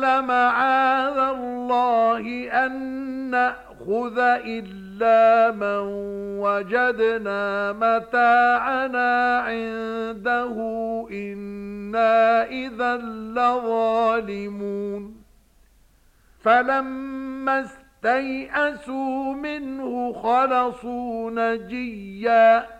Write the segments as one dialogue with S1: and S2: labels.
S1: قال معاذ الله أن نأخذ إلا من وجدنا متاعنا عنده إنا إذا لظالمون. فلما استيأسوا منه خلصوا نجياً.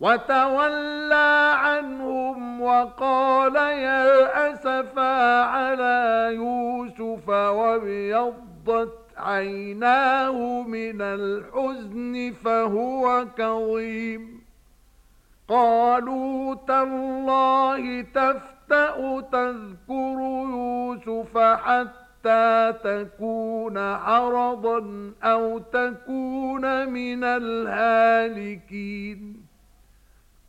S1: وتولى عنهم وقال يا أسفا على يوسف وابيضت عيناه من الحزن فهو كظيم. قالوا تالله تفتأ تذكر يوسف حتى تكون عرضا أو تكون من الهالكين.